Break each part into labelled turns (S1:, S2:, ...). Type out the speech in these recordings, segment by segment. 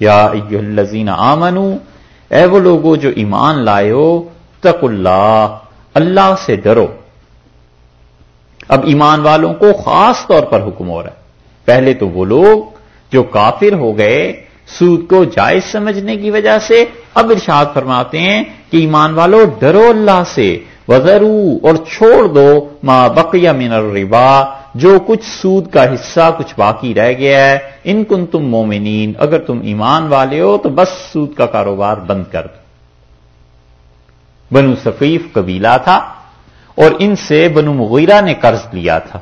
S1: یا الذین آمنو، اے وہ لوگوں جو ایمان لائے ہو تق اللہ اللہ سے ڈرو۔ اب ایمان والوں کو خاص طور پر حکم ہو رہا ہے۔ پہلے تو وہ لوگ جو کافر ہو گئے، سود کو جائز سمجھنے کی وجہ سے اب ارشاد فرماتے ہیں کہ ایمان والو، ڈرو اللہ سے۔ وزرو اور چھوڑ دو ما بقیہ من الربا۔ جو کچھ سود کا حصہ کچھ باقی رہ گیا ہے، ان کن تم مومنین، اگر تم ایمان والے ہو تو بس سود کا کاروبار بند کر دو۔ بنو ثقیف قبیلہ تھا اور ان سے بنو مغیرہ نے قرض لیا تھا۔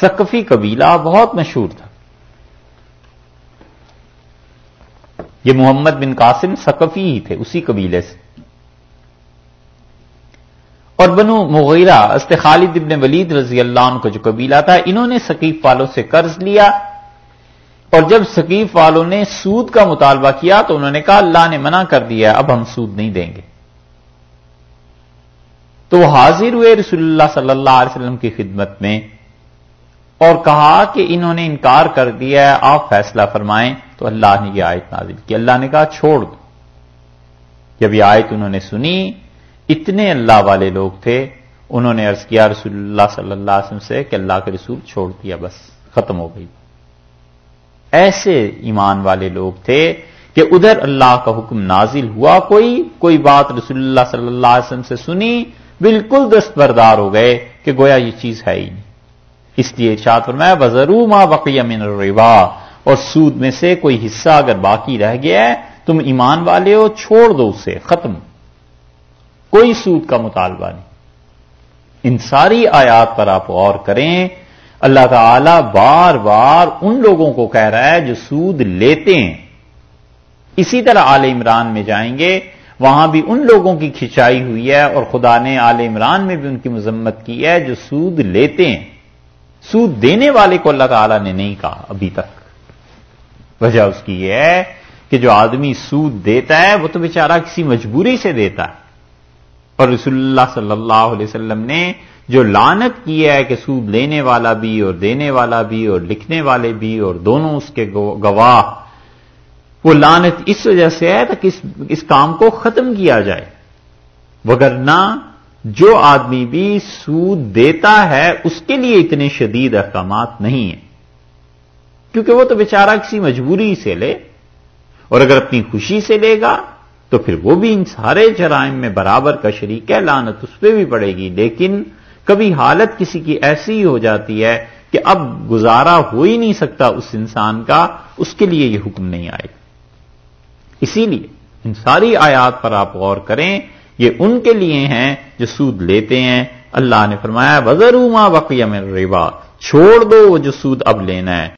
S1: سقفی قبیلہ بہت مشہور تھا۔ یہ محمد بن قاسم سقفی ہی تھے، اسی قبیلے سے۔ اور بنو مغیرہ است خالد ابن ولید رضی اللہ عنہ کا جو قبیلہ تھا، انہوں نے سکیف والوں سے قرض لیا۔ اور جب سکیف والوں نے سود کا مطالبہ کیا، تو انہوں نے کہا، اللہ نے منع کر دیا، اب ہم سود نہیں دیں گے۔ تو وہ حاضر ہوئے رسول اللہ صلی اللہ علیہ وسلم کی خدمت میں اور کہا کہ انہوں نے انکار کر دیا ہے، آپ فیصلہ فرمائیں۔ تو اللہ نے یہ آیت نازل کی۔ اللہ نے کہا، چھوڑ دو۔ جب یہ آیت انہوں نے سنی اتنے اللہ والے لوگ تھے، انہوں نے عرض کیا، رسول اللہ صلی اللہ علیہ وسلم سے کہ اللہ کے رسول چھوڑ دیا، بس ختم ہو گئی۔ ایسے ایمان والے لوگ تھے کہ ادھر اللہ کا حکم نازل ہوا، کوئی کوئی بات رسول اللہ صلی اللہ علیہ وسلم سے سنی، بالکل دستبردار ہو گئے کہ گویا یہ چیز ہے ہی نہیں۔ اس لیے ارشاد فرمایا بزرو ماں بقیہ من الربا اور سود میں سے کوئی حصہ اگر باقی رہ گیا ہے، تم ایمان والے ہو، چھوڑ دو اسے، ختم۔ کوئی سود کا مطالبہ نہیں۔ ان ساری آیات پر آپ غور کریں، اللہ تعالی بار بار ان لوگوں کو کہہ رہا ہے جو سود لیتے ہیں۔ اسی طرح آل عمران میں جائیں گے، وہاں بھی ان لوگوں کی کھچائی ہوئی ہے اور خدا نے آل عمران میں بھی ان کی مذمت کی ہے جو سود لیتے ہیں۔ سود دینے والے کو اللہ تعالی نے نہیں کہا ابھی تک۔ وجہ اس کی یہ ہے کہ جو آدمی سود دیتا ہے، وہ تو بیچارہ کسی مجبوری سے دیتا ہے۔ اور رسول اللہ صلی اللہ علیہ وسلم نے جو لانت کی ہے کہ سود لینے والا بھی اور دینے والا بھی اور لکھنے والے بھی اور دونوں اس کے گواہ، وہ لانت اس وجہ سے ہے تاکہ اس کام کو ختم کیا جائے۔ وگرنہ جو آدمی بھی سود دیتا ہے، اس کے لیے اتنے شدید احکامات نہیں ہیں۔ کیونکہ وہ تو بیچارہ کسی مجبوری سے لے اور اگر اپنی خوشی سے لے گا تو پھر وہ بھی ان سارے جرائم میں برابر کا شریک ہے لانت اس پہ بھی پڑے گی، لیکن کبھی حالت کسی کی ایسی ہی ہو جاتی ہے کہ اب گزارا ہو ہی نہیں سکتا اس انسان کا، اس کے لیے یہ حکم نہیں آئے۔ اسی لیے ان ساری آیات پر آپ غور کریں، یہ ان کے لیے ہیں جو سود لیتے ہیں۔ اللہ نے فرمایا وزرو ماں وقیہ میں روا چھوڑ دو وہ جو سود اب لینا ہے۔